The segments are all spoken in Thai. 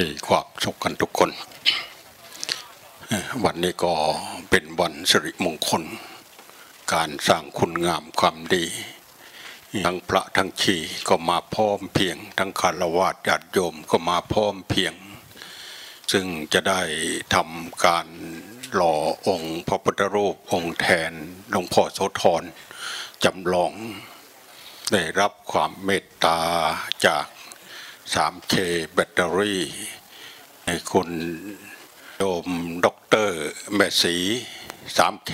มีความสุขกันทุกคน วันนี้ก็เป็นวันสิริมงคล การสร้างคุณงามความดี ทั้งพระทั้งชีก็มาพร้อมเพียง ทั้งคารวะญาติโยมก็มาพร้อมเพียง ซึ่งจะได้ทำการหล่อองค์พระพุทธรูปองค์แทนหลวงพ่อโสธรจำลองได้รับความเมตตาจาก 3K แบตเตอรี่ให้คุณโยมด็อกเตอร์แม่สี 3K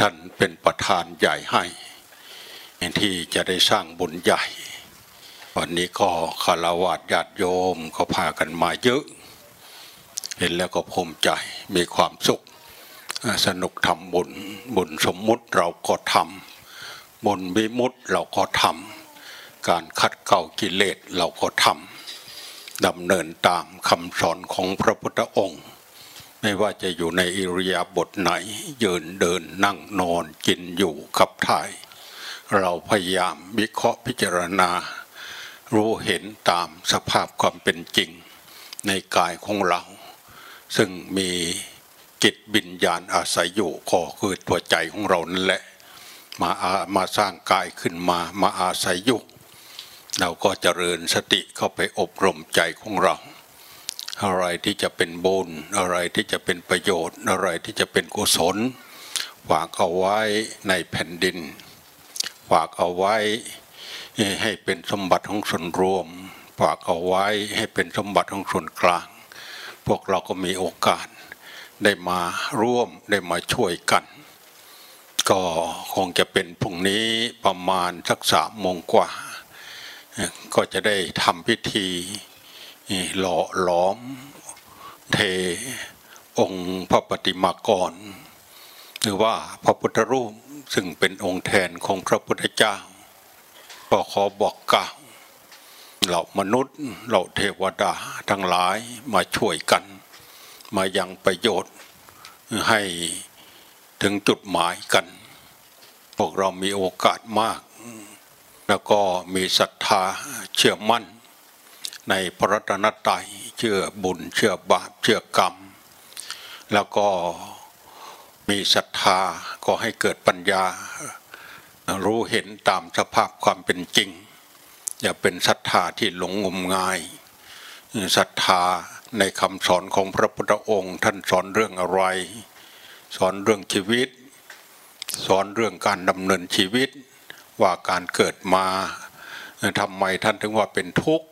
ท่านเป็นประธานใหญ่ให้ ที่จะได้สร้างบุญใหญ่ วันนี้ก็คารวะญาติโยมก็พากันมาเยอะ เห็นแล้วก็ภูมิใจมีความสุข สนุกทำบุญ บุญสมมุติเราก็ทำบุญวิมุติเราก็ทำ การขัดเกลากิเลสเราก็ทำดำเนินตามคำสอนของพระพุทธองค์ ไม่ว่าจะอยู่ในอิริยาบถไหน ยืนเดินนั่งนอนกินอยู่ขับถ่าย เราพยายามวิเคราะห์พิจารณา รู้เห็นตามสภาพความเป็นจริง ในกายของเรา ซึ่งมีจิตบิญญาณอาศัยอยู่ก็คือตัวใจของเรานั่นแหละ มาอามาสร้างกายขึ้นมามาอาศัยอยู่ เราก็เจริญสติเข้าไปอบรมใจของเรา อะไรที่จะเป็นบุญอะไรที่จะเป็นประโยชน์ อะไรที่จะเป็นกุศลฝากเอาไว้ในแผ่นดิน ฝากเอาไว้ให้เป็นสมบัติของส่วนรวม ฝากเอาไว้ให้เป็นสมบัติของส่วนกลาง พวกเราก็มีโอกาสได้มาร่วมได้มาช่วยกัน ก็คงจะเป็นพรุ่งนี้ประมาณสักสามโมงกว่า ก็จะได้ทำพิธีหล่อหลอม เทองค์พระปฏิมากร หรือว่าพระพุทธรูปซึ่งเป็นองค์แทนของพระพุทธเจ้าก็ขอบอกกล่าวเหล่ามนุษย์เหล่าเทวดาทั้งหลายมาช่วยกัน มายังประโยชน์ให้ถึงจุดหมายกัน พวกเรามีโอกาสมาก แล้วก็มีศรัทธาเชื่อมั่น ในพระรัตนตรัยเชื่อบุญเชื่อบาปเชื่อกรรม แล้วก็มีศรัทธาก็ให้เกิดปัญญา รู้เห็นตามสภาพความเป็นจริง อย่าเป็นศรัทธาที่หลงงมงายศรัทธาในคำสอนของพระพุทธองค์ ท่านสอนเรื่องอะไร สอนเรื่องชีวิต สอนเรื่องการดำเนินชีวิต ว่าการเกิดมาทำไมท่านถึงว่าเป็นทุกข์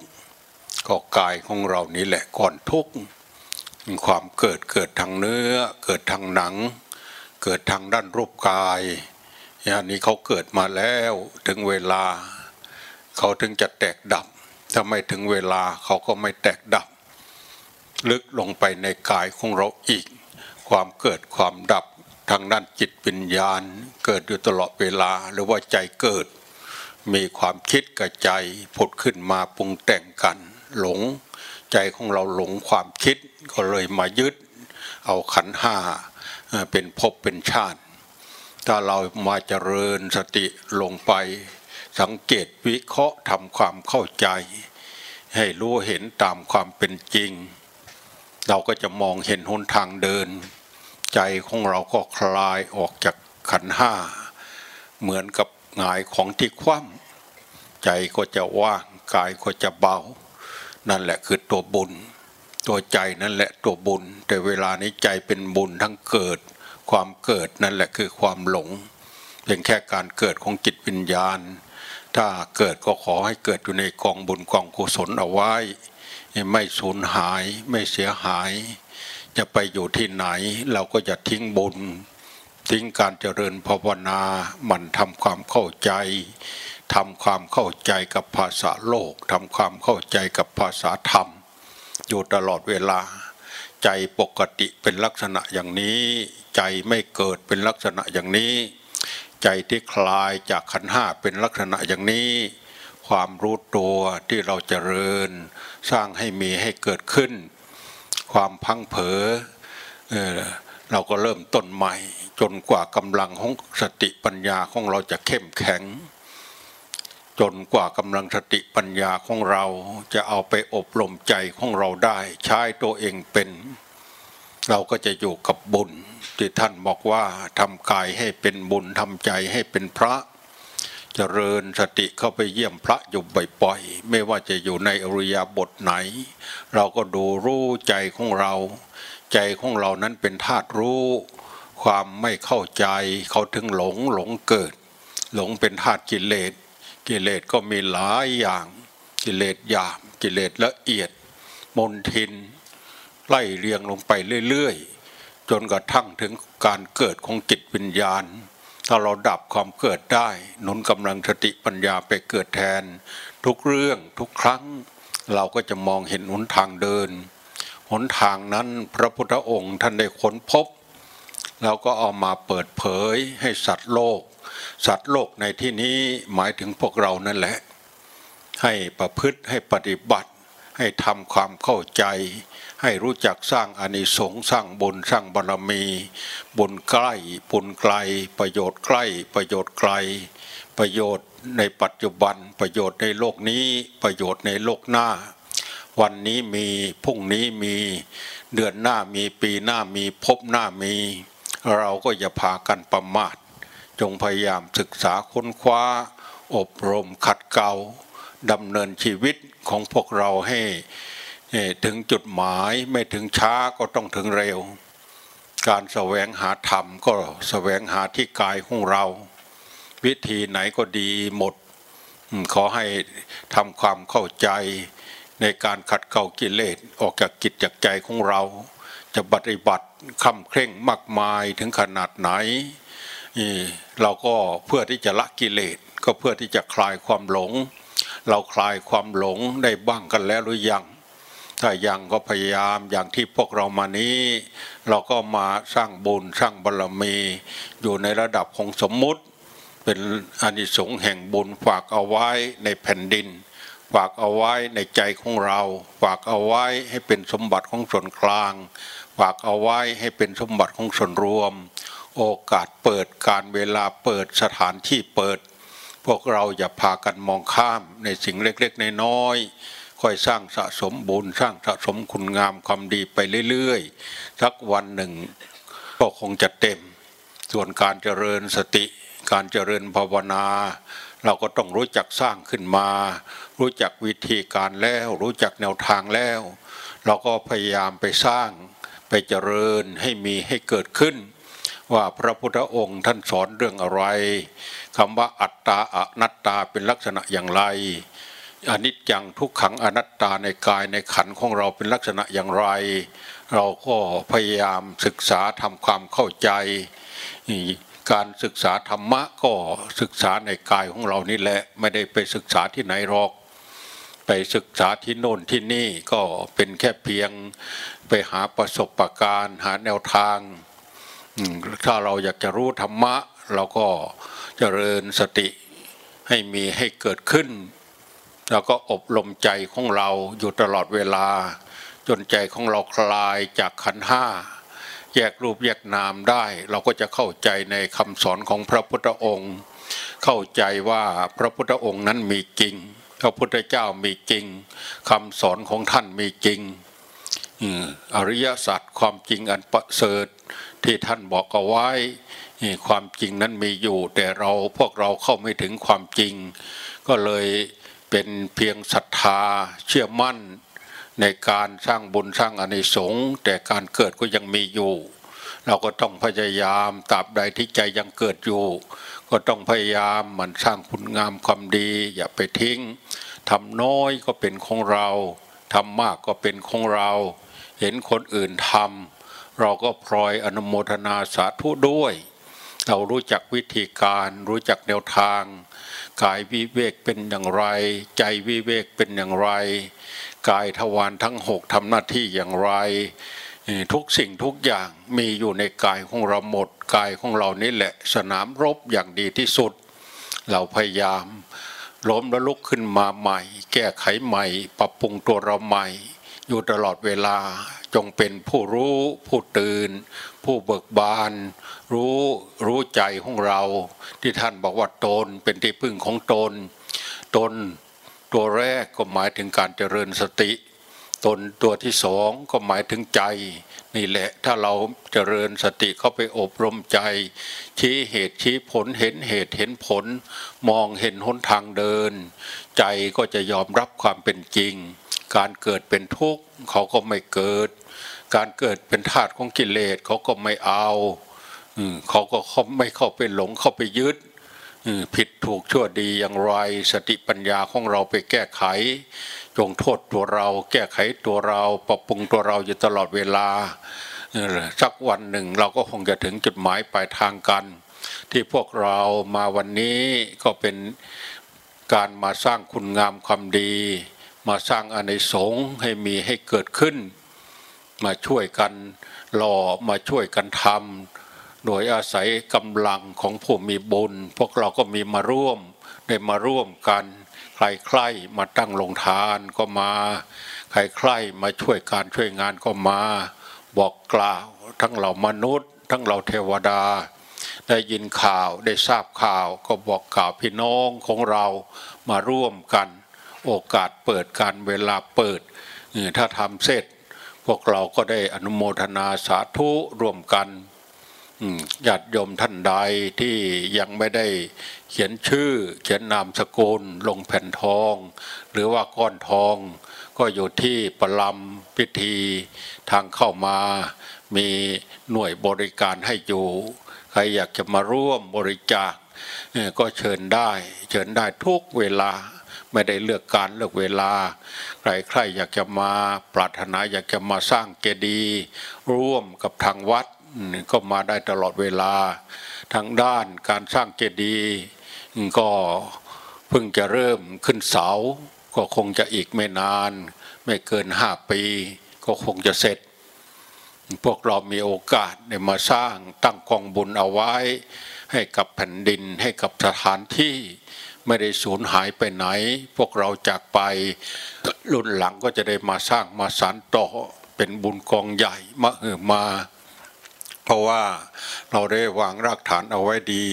ก็กายของเรานี้แหละก่อนทุกข์ความเกิดเกิดทางเนื้อ เกิดทางหนัง เกิดทางด้านรูปกายอย่างนี้เขาเกิดมาแล้วถึงเวลา เขาถึงจะแตกดับ ถ้าไม่ถึงเวลาเขาก็ไม่แตกดับ ลึกลงไปในกายของเราอีก ความเกิดความดับ ทางด้านจิตวิญญาณ เกิดอยู่ตลอดเวลาหรือว่าใจเกิด มีความคิดกับใจผุดขึ้นมาปรุงแต่งกัน หลงใจของเราหลงความคิดก็เลยมายึด เอาขันห้าเป็นภพเป็นชาติ ถ้าเรามาเจริญสติลงไป สังเกตวิเคราะห์ทำความเข้าใจ ให้รู้เห็นตามความเป็นจริง เราก็จะมองเห็นหนทางเดิน ใจของเราก็คลายออกจากขันห้า เหมือนกับหงายของที่คว่ำใจก็จะว่างกายก็จะเบา นั่นแหละคือตัวบุญ ตัวใจนั่นแหละตัวบุญ แต่เวลานี้ใจเป็นบุญทั้งเกิด ความเกิดนั่นแหละคือความหลงเพียงแค่การเกิดของจิตวิญญาณ ถ้าเกิดก็ขอให้เกิดอยู่ในกองบุญกองกุศลเอาไว้ ไม่สูญหายไม่เสียหาย จะไปอยู่ที่ไหน เราก็จะทิ้งบุญ ทิ้งการเจริญภาวนามันทำความเข้าใจทำความเข้าใจกับภาษาโลกทำความเข้าใจกับภาษาธรรม อยู่ตลอดเวลา ใจปกติเป็นลักษณะอย่างนี้ ใจไม่เกิดเป็นลักษณะอย่างนี้ ใจที่คลายจากขันห้าเป็นลักษณะอย่างนี้ ความรู้ตัวที่เราเจริญ สร้างให้มีให้เกิดขึ้น ความพังเผลอเออเราก็เริ่มต้นใหม่ จนกว่ากำลังของสติปัญญาของเราจะเข้มแข็ง จนกว่ากำลังสติปัญญาของเราจะเอาไปอบรมใจของเราได้ ใช้ตัวเองเป็น เราก็จะอยู่กับบุญที่ท่านบอกว่าทำกายให้เป็นบุญทำใจให้เป็นพระ เจริญสติเข้าไปเยี่ยมพระอยู่บ่อยๆไม่ว่าจะอยู่ในอริยบทไหน เราก็ดูรู้ใจของเรา ใจของเรานั้นเป็นธาตุรู้ ความไม่เข้าใจเขาถึงหลงหลงเกิด หลงเป็นธาตุกิเลส กิเลสก็มีหลายอย่าง กิเลสหยาบกิเลสละเอียด มนทิน ไล่เรียงลงไปเรื่อยๆจนกระทั่งถึงการเกิดของจิตวิญญาณ ถ้าเราดับความเกิดได้ หนุนกำลังสติปัญญาไปเกิดแทน ทุกเรื่องทุกครั้ง เราก็จะมองเห็นหนทางเดินหนทางนั้นพระพุทธองค์ท่านได้ค้นพบแล้วก็เอามาเปิดเผยให้สัตว์โลก สัตว์โลกในที่นี้หมายถึงพวกเรานั่นแหละ ให้ประพฤติให้ปฏิบัติ ให้ทำความเข้าใจ ให้รู้จักสร้างอานิสงส์สร้างบุญสร้างบารมี บุญใกล้บุญไกล ประโยชน์ใกล้ ประโยชน์ไกล ประโยชน์ในปัจจุบัน ประโยชน์ในโลกนี้ ประโยชน์ในโลกหน้า วันนี้มีพรุ่งนี้มีเดือนหน้ามีปีหน้ามีพบหน้ามี เราก็อย่าพากันประมาท จงพยายามศึกษาค้นคว้า อบรมขัดเกลา ดำเนินชีวิตของพวกเราให้ถึงจุดหมายไม่ถึงช้าก็ต้องถึงเร็ว การแสวงหาธรรมก็แสวงหาที่กายของเรา วิธีไหนก็ดีหมด ขอให้ทำความเข้าใจในการขัดเกลากิเลสออกจากกิจจากใจของเรา จะปฏิบัติคำเคร่งมากมายถึงขนาดไหนเราก็เพื่อที่จะละกิเลสก็เพื่อที่จะคลายความหลง เราคลายความหลงได้บ้างกันแล้วหรือยัง ถ้ายังก็พยายามอย่างที่พวกเรามานี้ เราก็มาสร้างบุญสร้างบารรมี อยู่ในระดับของสมมุติ เป็นอนิสงส์แห่งบุญฝากเอาไว้ในแผ่นดิน ฝากเอาไว้ในใจของเรา ฝากเอาไว้ให้เป็นสมบัติของส่วนกลาง ฝากเอาไว้ให้เป็นสมบัติของส่วนรวม โอกาสเปิดการเวลาเปิดสถานที่เปิด พวกเราอย่าพากันมองข้ามในสิ่งเล็กๆน้อยๆค่อยสร้างสะสมบุญสร้างสะสมคุณงามความดีไปเรื่อยๆสักวันหนึ่งก็คงจะเต็ม ส่วนการเจริญสติ การเจริญภาวนา เราก็ต้องรู้จักสร้างขึ้นมา รู้จักวิธีการแล้ว รู้จักแนวทางแล้ว เราก็พยายามไปสร้างไปเจริญให้มีให้เกิดขึ้น ว่าพระพุทธองค์ท่านสอนเรื่องอะไรคำว่าอัตตาอนัตตาเป็นลักษณะอย่างไรอนิจจังทุกขังอนัตตาในกายในขันของเราเป็นลักษณะอย่างไร เราก็พยายามศึกษาทำความเข้าใจ การศึกษาธรรมะก็ศึกษาในกายของเรานี่แหละไม่ได้ไปศึกษาที่ไหนหรอกไปศึกษาที่โน่นที่นี่ก็เป็นแค่เพียงไปหาประสบะการณ์หาแนวทาง ถ้าเราอยากจะรู้ธรรมะ เราก็เจริญสติให้มีให้เกิดขึ้น แล้วก็อบรมใจของเราอยู่ตลอดเวลา จนใจของเราคลายจากขันห้าแยกรูปแยกนามได้ เราก็จะเข้าใจในคำสอนของพระพุทธองค์ เข้าใจว่าพระพุทธองค์นั้นมีจริง พระพุทธเจ้ามีจริงคำสอนของท่านมีจริงอริยสัจความจริงอันประเสริฐ ที่ท่านบอกเอาไว้ความจริงนั้นมีอยู่ แต่เราพวกเราเข้าไม่ถึงความจริง ก็เลยเป็นเพียงศรัทธาเชื่อมั่น ในการสร้างบุญสร้างอนิสงส์แต่การเกิดก็ยังมีอยู่ เราก็ต้องพยายามตราบใดที่ใจยังเกิดอยู่ ก็ต้องพยายามมันสร้างคุณงามความดี อย่าไปทิ้งทำน้อยก็เป็นของเราทำมากก็เป็นของเรา เห็นคนอื่นทำ เราก็พลอยอนุโมทนาสาธุด้วย เรารู้จักวิธีการรู้จักแนวทาง กายวิเวกเป็นอย่างไร ใจวิเวกเป็นอย่างไร กายทวารทั้งหกทำหน้าที่อย่างไร ทุกสิ่งทุกอย่างมีอยู่ในกายของเราหมด กายของเรานี่แหละสนามรบอย่างดีที่สุด เราพยายามล้มแล้วลุกขึ้นมาใหม่ แก้ไขใหม่ ปรับปรุงตัวเราใหม่ อยู่ตลอดเวลาจงเป็นผู้รู้ผู้ตื่น ผู้เบิกบาน รู้รู้ใจของเรา ที่ท่านบอกว่าตนเป็นที่พึ่งของตน ตน ตัวแรกก็หมายถึงการเจริญสติ ตนตัวที่สองก็หมายถึงใจ นี่แหละถ้าเราเจริญสติเข้าไปอบรมใจ ชี้เหตุชี้ผลเห็นเหตุเห็นผล มองเห็นหนทางเดิน ใจก็จะยอมรับความเป็นจริง การเกิดเป็นทุกข์เขาก็ไม่เกิด การเกิดเป็นธาตุของกิเลสเขาก็ไม่เอาเขาก็ไม่เข้าไปหลงเข้าไปยึดผิดถูกชั่วดีอย่างไร สติปัญญาของเราไปแก้ไข จงโทษตัวเรา แก้ไขตัวเราปรับปรุงตัวเราอยู่ตลอดเวลาสักวันหนึ่งเราก็คงจะถึงจุดหมายปลายทางกัน ที่พวกเรามาวันนี้ก็เป็นการมาสร้างคุณงามความดี มาสร้างอานิสงส์ให้มีให้เกิดขึ้น มาช่วยกันหล่อมาช่วยกันทำโดยอาศัยกำลังของผู้มีบุญ พวกเราก็มีมาร่วมได้มาร่วมกัน ใครใครมาตั้งลงทานก็มา ใครใครมาช่วยการช่วยงานก็มา บอกกล่าวทั้งเรามนุษย์ ทั้งเราเทวดา ได้ยินข่าวได้ทราบข่าวก็บอกกล่าวพี่น้องของเรามาร่วมกัน โอกาสเปิดการเวลาเปิดถ้าทำเสร็จ พวกเราก็ได้อนุโมทนาสาธุร่วมกัน ญาติโยมท่านใดที่ยังไม่ได้เขียนชื่อ เขียนนามสกุลลงแผ่นทอง หรือว่าก้อนทอง ก็อยู่ที่ประลำพิธีทางเข้ามา มีหน่วยบริการให้อยู่ ใครอยากจะมาร่วมบริจาคก็เชิญได้ เชิญได้ทุกเวลาไม่ได้เลือกการเลือกเวลา ใครใครอยากจะมาปรารถนาอยากจะมาสร้างเจดีย์ร่วมกับทางวัด ก็มาได้ตลอดเวลาทางด้านการสร้างเจดีย์ก็เพิ่งจะเริ่มขึ้นเสา ก็คงจะอีกไม่นาน ไม่เกินห้าปี ก็คงจะเสร็จ พวกเรามีโอกาสได้มาสร้างตั้งกองบุญเอาไว้ ให้กับแผ่นดินให้กับสถานที่ไม่ได้สูญหายไปไหน พวกเราจากไปรุ่นหลังก็จะได้มาสร้างมาสานต่อเป็นบุญกองใหญ่มาเออมา เพราะว่าเราได้วางรากฐานเอาไว้ดี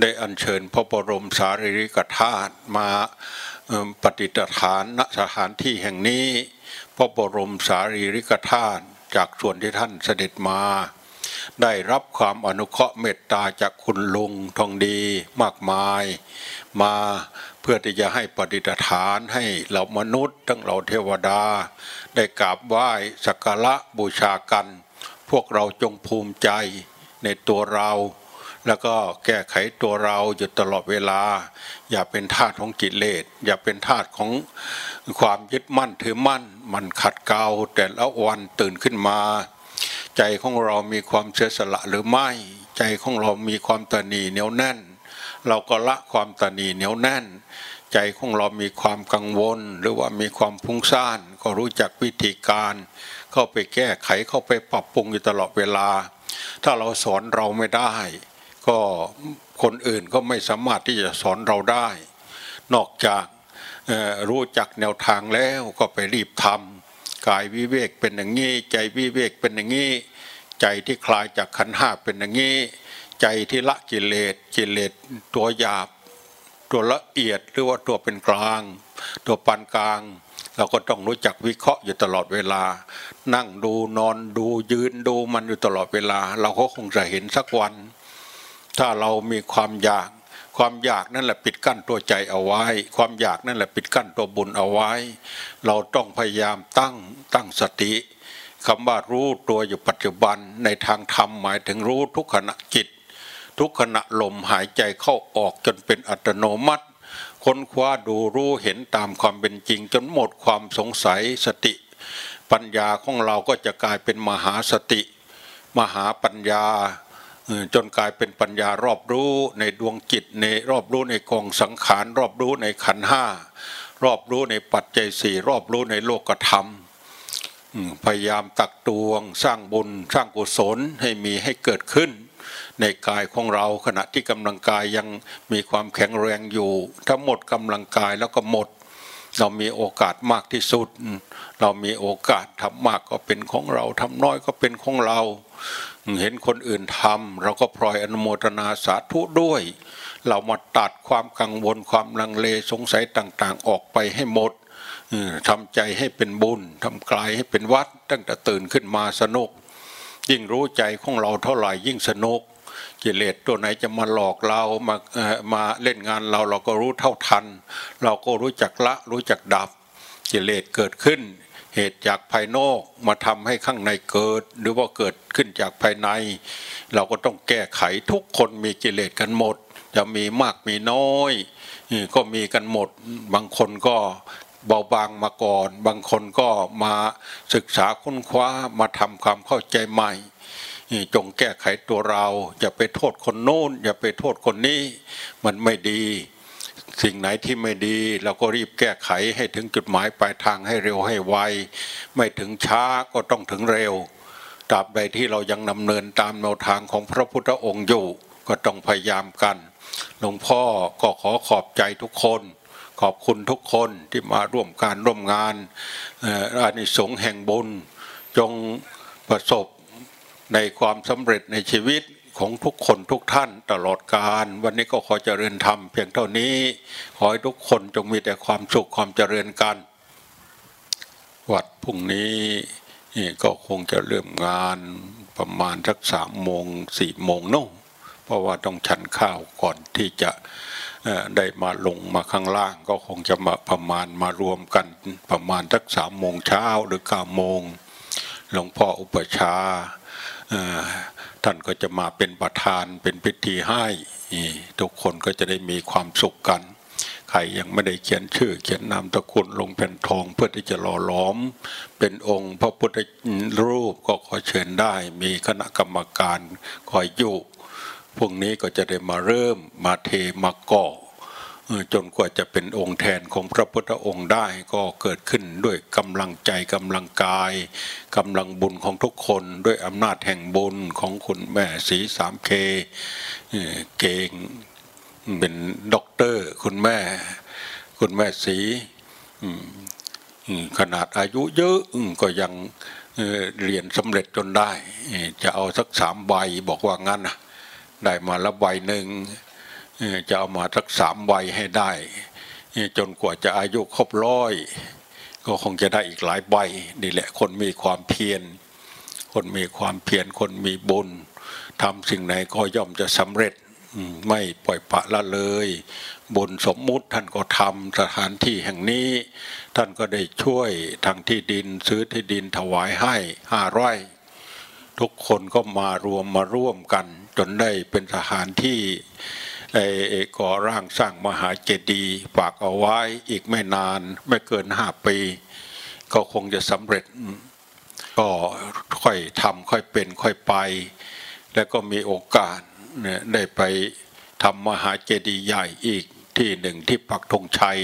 ได้อัญเชิญพระบรมสารีริกธาตุมาปฏิสถานณสถานที่แห่งนี้พระบรมสารีริกธาตุจากส่วนที่ท่านเสด็จมา ได้รับความอนุเคราะห์เมตตาจากคุณลุงทองดีมากมาย มาเพื่อที่จะให้ปฏิฐานให้เหล่ามนุษย์ ทั้งเหล่าเทวดา ได้กราบไหว้สักการะบูชากัน พวกเราจงภูมิใจในตัวเรา แล้วก็แก้ไขตัวเราอยู่ตลอดเวลา อย่าเป็นทาสของกิเลสอย่าเป็นทาสของความยึดมั่นถือมั่น มันขัดเกลาแต่ละวันตื่นขึ้นมา ใจของเรามีความเสียสละหรือไม่ ใจของเรามีความตนีเหนียวแน่น เราก็ละความตนีเหนียวแน่นใจของเรามีความกังวล หรือว่ามีความพุ่งซ่าน ก็รู้จักวิธีการ เข้าไปแก้ไขเข้าไปปรับปรุงอยู่ตลอดเวลา ถ้าเราสอนเราไม่ได้ ก็คนอื่นก็ไม่สามารถที่จะสอนเราได้ นอกจากรู้จักแนวทางแล้วก็ไปรีบทำกายวิเวกเป็นอย่างนี้ ใจวิเวกเป็นอย่างนี้ ใจที่คลายจากขันห้าเป็นอย่างนี้ ใจที่ละกิเลสกิเลสตัวหยาบ ตัวละเอียดหรือว่าตัวเป็นกลาง ตัวปานกลาง เราก็ต้องรู้จักวิเคราะห์อยู่ตลอดเวลา นั่งดูนอนดูยืนดูมันอยู่ตลอดเวลา เราก็คงจะเห็นสักวัน ถ้าเรามีความอยาก ความอยากนั่นแหละปิดกั้นตัวใจเอาไว้ ความอยากนั่นแหละปิดกั้นตัวบุญเอาไว้ เราต้องพยายามตั้งตั้งสติคำว่ารู้ตัวอยู่ปัจจุบันในทางธรรมหมายถึงรู้ทุกขณะจิต ทุกขณะลมหายใจเข้าออกจนเป็นอัตโนมัติ ค้นคว้าดูรู้เห็นตามความเป็นจริง จนหมดความสงสัยสติ ปัญญาของเราก็จะกลายเป็นมหาสติ มหาปัญญาจนกลายเป็นปัญญารอบรู้ในดวงจิตในรอบรู้ในกองสังขารรอบรู้ในขันห้ารอบรู้ในปัจจัยสี่รอบรู้ในโลกธรรมพยายามตักตวง สร้างบุญสร้างกุศลให้มีให้เกิดขึ้น ในกายของเราขณะที่กำลังกายยังมีความแข็งแรงอยู่ ถ้าหมดกำลังกายแล้วก็หมด เรามีโอกาสมากที่สุด เรามีโอกาสทำมากก็เป็นของเราทำน้อยก็เป็นของเรา เห็นคนอื่นทำเราก็พลอยอนุโมทนาสาธุด้วย เรามาตัดความกังวลความลังเลสงสัยต่างๆ ออกไปให้หมดทำใจให้เป็นบุญทำกายให้เป็นวัด ตั้งแต่ตื่นขึ้นมาสนุก ยิ่งรู้ใจของเราเท่าไหร่ยิ่งสนุก กิเลสตัวไหนจะมาหลอกเรามามาเล่นงานเราเราก็รู้เท่าทัน เราก็รู้จักละรู้จักดับ กิเลสเกิดขึ้น เหตุจากภายนอกมาทำให้ข้างในเกิด หรือว่าเกิดขึ้นจากภายใน เราก็ต้องแก้ไขทุกคนมีกิเลสกันหมด จะมีมากมีน้อยก็มีกันหมด บางคนก็เบาบางมาก่อน บางคนก็มาศึกษาค้นคว้ามาทำความเข้าใจใหม่ จงแก้ไขตัวเรา อย่าไปโทษคนโน้น อย่าไปโทษคนนี้ มันไม่ดี สิ่งไหนที่ไม่ดีเราก็รีบแก้ไขให้ถึงจุดหมายปลายทางให้เร็วให้ไวไม่ถึงช้าก็ต้องถึงเร็วตราบใดที่เรายังดำเนินตามแนวทางของพระพุทธองค์อยู่ ก็ต้องพยายามกันหลวงพ่อก็ขอขอบใจทุกคนขอบคุณทุกคนที่มาร่วมการร่วมงานอานิสงส์แห่งบุญ จงประสบ ในความสำเร็จในชีวิตของทุกคนทุกท่านตลอดการ วันนี้ก็ขอเจริญธรรมเพียงเท่านี้ ขอให้ทุกคนจงมีแต่ความสุขความเจริญกัน วัดพรุ่งนี้นี่ก็คงจะเริ่มงานประมาณสักสามโมงสี่โมงนู่เพราะว่าต้องฉันข้าวก่อนที่จะได้มาลงมาข้างล่าง ก็คงจะมาประมาณมารวมกันประมาณสักสามโมงเช้าหรือเก้าโมงหลวงพ่ออุปชา ท่านก็จะมาเป็นประธานเป็นพิธีให้ทุกคนก็จะได้มีความสุขกัน ใครยังไม่ได้เขียนชื่อ เขียนนามตะกุลลงแผ่นทองเพื่อที่จะหล่อล้อม เป็นองค์พระพุทธรูปก็ขอเชิญได้มีคณะกรรมการคอยอยู่พวกนี้ก็จะได้มาเริ่มมาเทมาก่อ จนกว่าจะเป็นองค์แทนของพระพุทธองค์ได้ก็เกิดขึ้นด้วยกำลังใจกำลังกายกำลังบุญของทุกคนด้วยอำนาจแห่งบุญของคุณแม่สีสามเคเก่งเป็นด็อกเตอร์ คุณแม่ คุณแม่สีขนาดอายุเยอะก็ยังเรียนสำเร็จจนได้ จะเอาสักสามใบบอกว่างั้นนะได้มาละใบหนึ่ง จะเอามาสักสามวัยให้ได้ จนกว่าจะอายุครบร้อย ก็คงจะได้อีกหลายใบนี่แหละ คนมีความเพียร คนมีความเพียรคนมีบุญทำสิ่งไหนก็ย่อมจะสำเร็จไม่ปล่อยปะละเลยบุญสมมุติท่านก็ทำสถานที่แห่งนี้ ท่านก็ได้ช่วยทางที่ดินซื้อที่ดินถวายให้ห้าไร่ทุกคนก็มารวมมาร่วมกัน จนได้เป็นสถานที่ ก่อร่างสร้างมหาเจดีย์ฝากเอาไว้อีกไม่นานไม่เกินห้าปี ก็คงจะสำเร็จ ก็ค่อยทำค่อยเป็นค่อยไป แล้วก็มีโอกาสเนี่ยได้ไปทำมหาเจดีย์ใหญ่อีกที่หนึ่งที่ปักธงชัย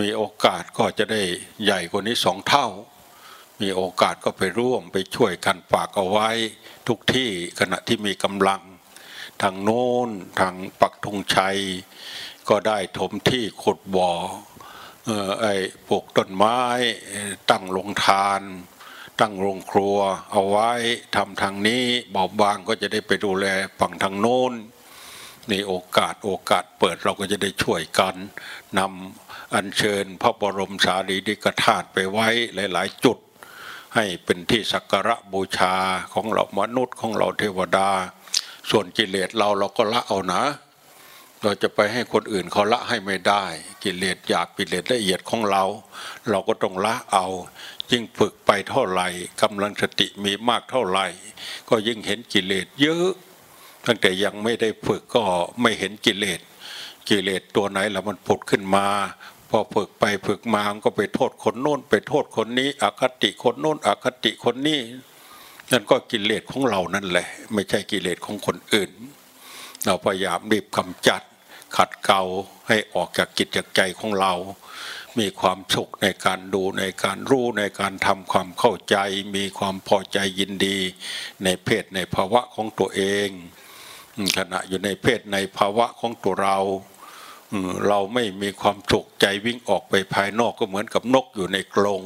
มีโอกาสก็จะได้ใหญ่กว่านี้สองเท่า มีโอกาสก็ไปร่วมไปช่วยกันฝากเอาไว้ทุกที่ขณะที่มีกำลัง ทางโน้นทางปักธงชัย ก็ได้ถมที่ขุดบ่อไอ้ปลูกต้นไม้ ตั้งโรงทาน ตั้งโรงครัว เอาไว้ทำทางนี้บอบบางก็จะได้ไปดูแลฝั่งทางโน้นนี่โอกาสโอกาสเปิดเราก็จะได้ช่วยกันนำอัญเชิญพระบรมสารีริกธาตุไปไว้หลาย ๆ จุด ให้เป็นที่สักการะบูชาของเรามนุษย์ของเราเทวดา ส่วนกิเลสเราเราก็ละเอานะ เราจะไปให้คนอื่นเขาละให้ไม่ได้ กิเลสอยากกิเลสละเอียดของเรา เราก็ต้องละเอายิ่งฝึกไปเท่าไหร่กำลังสติมีมากเท่าไหร่ ก็ยิ่งเห็นกิเลสเยอะ ตั้งแต่ยังไม่ได้ฝึกก็ไม่เห็นกิเลสกิเลสตัวไหนแล้วมันผุดขึ้นมา พอฝึกไปฝึกมาก็ไปโทษคนโน้น ไปโทษคนนี้อคติคนโน้นอคติคนนี้ นั่นก็กิเลสของเรานั่นแหละ ไม่ใช่กิเลสของคนอื่น เราพยายามรีบกำจัด ขัดเกลาให้ออกจากกิจจากใจของเรา มีความสุขในการดูในการรู้ในการทำความเข้าใจ มีความพอใจยินดี ในเพศในภาวะของตัวเอง ขณะอยู่ในเพศในภาวะของตัวเราเราไม่มีความสุขใจวิ่งออกไปภายนอกก็เหมือนกับนกอยู่ในกรง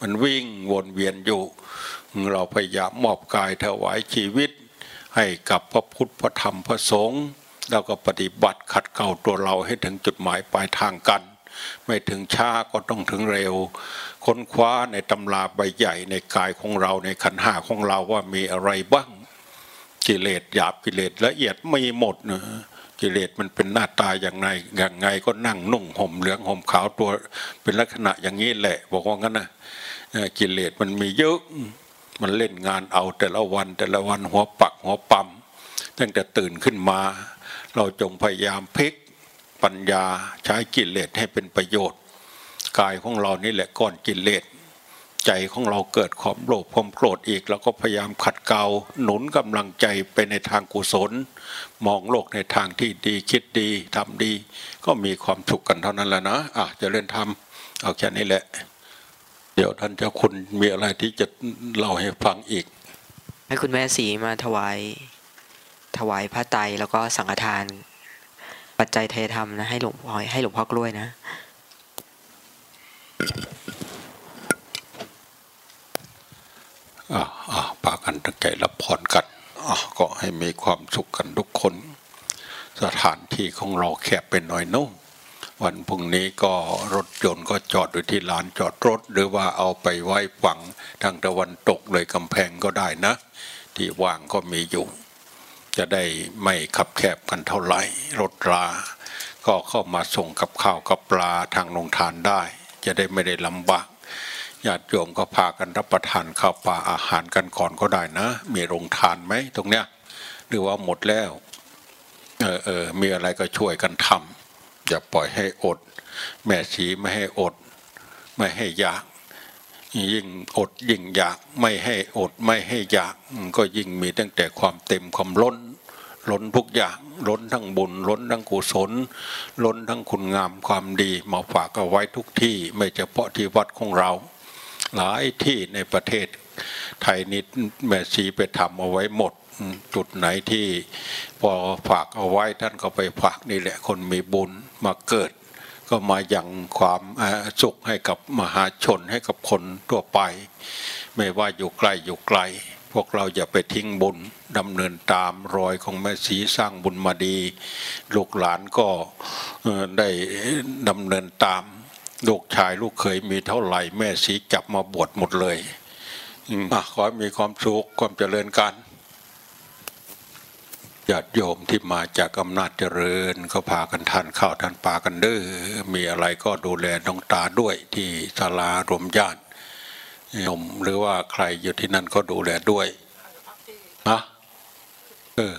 มันวิ่งวนเวียนอยู่ เราพยายามมอบกายถวายชีวิต ให้กับพระพุทธพระธรรมพระสงฆ์แล้วก็ปฏิบัติขัดเกลาตัวเราให้ถึงจุดหมายปลายทางกัน ไม่ถึงช้าก็ต้องถึงเร็ว ค้นคว้าในตำราใบใหญ่ในกายของเราในขันห้าของเราว่ามีอะไรบ้าง กิเลสหยาบกิเลสละเอียดไม่หมดนะกิเลสมันเป็นหน้าตาอย่างไรอย่างไงก็นั่งนุ่งห่มเหลืองห่มขาวตัวเป็นลักษณะอย่างนี้แหละ บอกว่างั้นนะกิเลสมันมีเยอะ มันเล่นงานเอาแต่ละวัน แต่ละวันหัวปักหัวปั๊มตั้งแต่ตื่นขึ้นมา เราจงพยายามพลิกปัญญาใช้กิเลสให้เป็นประโยชน์ กายของเรานี่แหละก้อนกิเลสใจของเราเกิดความโลภความโกรธอีกแล้วก็พยายามขัดเกลาหนุนกำลังใจไปในทางกุศล มองโลกในทางที่ดีคิดดีทำดี ก็มีความสุขกันเท่านั้นแหละนะอะจะเล่นทำเอาแค่นี้แหละ ดี๋ยวท่านเจ้าคุณมีอะไรที่จะเล่าให้ฟังอีก ให้คุณแม่สีมาถวายถวายพระไตรแล้วก็สังฆทาน ปัจจัยเทธรรมนะให้หลวงพ่อให้หลวงพ่อกล้วยนะ อ่าอ่าพากันตั้งใจรับพรกันอ่าก็ให้มีความสุขกันทุกคน สถานที่ของเราแคบเป็นหน่อยนุ่ม วันพรุ่งนี้ก็รถยนต์ก็จอดอยู่ที่ลานจอดรถ หรือว่าเอาไปไว้ฝังทางตะวันตกเลยกำแพงก็ได้นะ ที่ว่างก็มีอยู่ จะได้ไม่ขับแคบกันเท่าไหร่ รถรา ก็เข้ามาส่งกับข้าวกับปลาทางโรงทานได้ จะได้ไม่ได้ลำบากญาติโยมก็พากันรับประทานข้าวปลาอาหารกันก่อนก็ได้นะ มีโรงทานไหมตรงเนี้ยหรือว่าหมดแล้วเออเออมีอะไรก็ช่วยกันทำ อย่าปล่อยให้อด แม่ชีไม่ให้อด ไม่ให้อยาก ยิ่งอดยิ่งอยาก ไม่ให้อดไม่ให้อยาก ก็ยิ่งมีตั้งแต่ความเต็มความล้น ล้นทุกอย่าง ล้นทั้งบุญ ล้นทั้งกุศล ล้นทั้งคุณงามความดีมาฝากเอาไว้ทุกที่ไม่เฉพาะที่วัดของเรา หลายที่ในประเทศไทยนิดแม่ชีไปทำเอาไว้หมด จุดไหนที่พอฝากเอาไว้ท่านก็ไปฝากนี่แหละคนมีบุญมาเกิด ก็มายังความสุขให้กับมหาชนให้กับคนทั่วไป ไม่ว่าอยู่ใกล้อยู่ไกล พวกเราอย่าไปทิ้งบุญดำเนินตามรอยของแม่สีสร้างบุญมาดี ลูกหลานก็ได้ดำเนินตามลูกชายลูกเคยมีเท่าไหร่แม่สีจับมาบวชหมดเลยอะขอให้มีความสุขความเจริญกัน ญาติโยมที่มาจากอำนาจเจริญ ก็พากันทานข้าวทานปลากันเด้อมีอะไรก็ดูแลน้องตาด้วยที่ศาลารวมญาติโยมหรือว่าใครอยู่ที่นั่นก็ดูแลด้วยฮะเออ